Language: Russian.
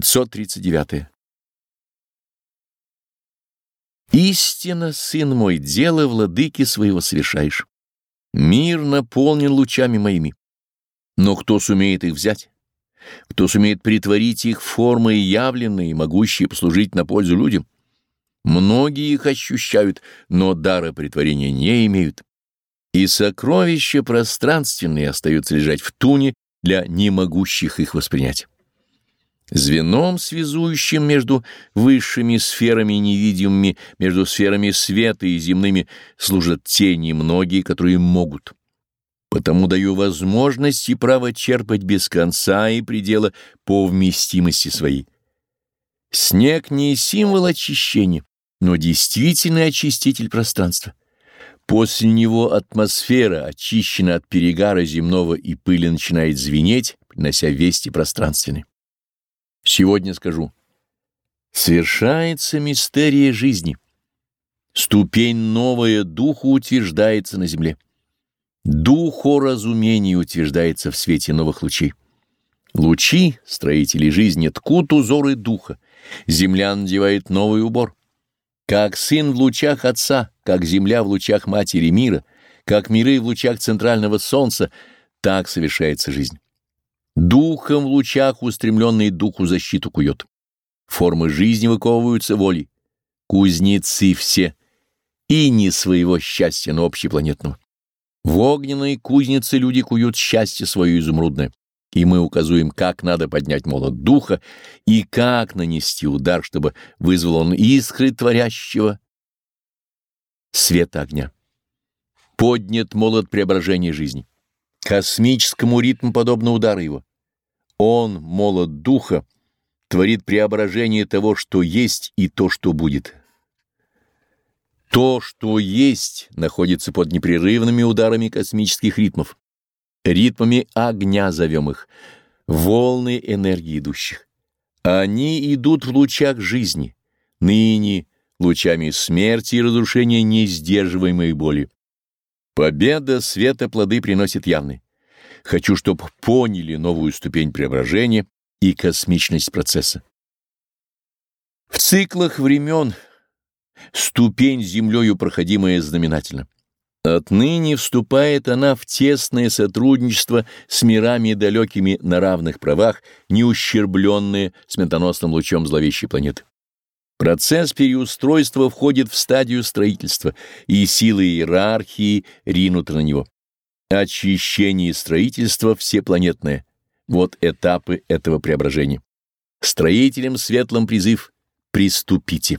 539. Истина, сын мой, дело владыки своего совершаешь. Мир наполнен лучами моими. Но кто сумеет их взять? Кто сумеет притворить их в формы явленные, могущие послужить на пользу людям? Многие их ощущают, но дара притворения не имеют. И сокровища пространственные остаются лежать в туне для немогущих их воспринять. Звеном, связующим между высшими сферами невидимыми, между сферами света и земными, служат те немногие, которые могут. Потому даю возможность и право черпать без конца и предела по вместимости своей. Снег не символ очищения, но действительный очиститель пространства. После него атмосфера, очищена от перегара земного и пыли, начинает звенеть, принося вести пространственные. Сегодня скажу. Свершается мистерия жизни. Ступень новая духу утверждается на земле. Духу разумения утверждается в свете новых лучей. Лучи, строители жизни, ткут узоры духа. Земля надевает новый убор. Как сын в лучах отца, как земля в лучах матери мира, как миры в лучах центрального солнца, так совершается жизнь. Духом в лучах устремленный духу защиту кует. Формы жизни выковываются волей. Кузнецы все. И не своего счастья, но общепланетного. В огненной кузнице люди куют счастье свое изумрудное. И мы указуем, как надо поднять молот духа и как нанести удар, чтобы вызвал он искры творящего света огня. Поднят молот преображения жизни. Космическому ритму подобно удару его. Он, молот духа, творит преображение того, что есть, и то, что будет. То, что есть, находится под непрерывными ударами космических ритмов. Ритмами огня зовем их, волны энергии идущих. Они идут в лучах жизни, ныне лучами смерти и разрушения несдерживаемой боли. Победа света плоды приносит явные. Хочу, чтобы поняли новую ступень преображения и космичность процесса. В циклах времен ступень землею проходимая знаменательно. Отныне вступает она в тесное сотрудничество с мирами далекими на равных правах, не ущербленные сметоносным лучом зловещей планеты. Процесс переустройства входит в стадию строительства, и силы иерархии ринуты на него. Очищение и строительство всепланетное. Вот этапы этого преображения. Строителям светлым призыв «Приступите».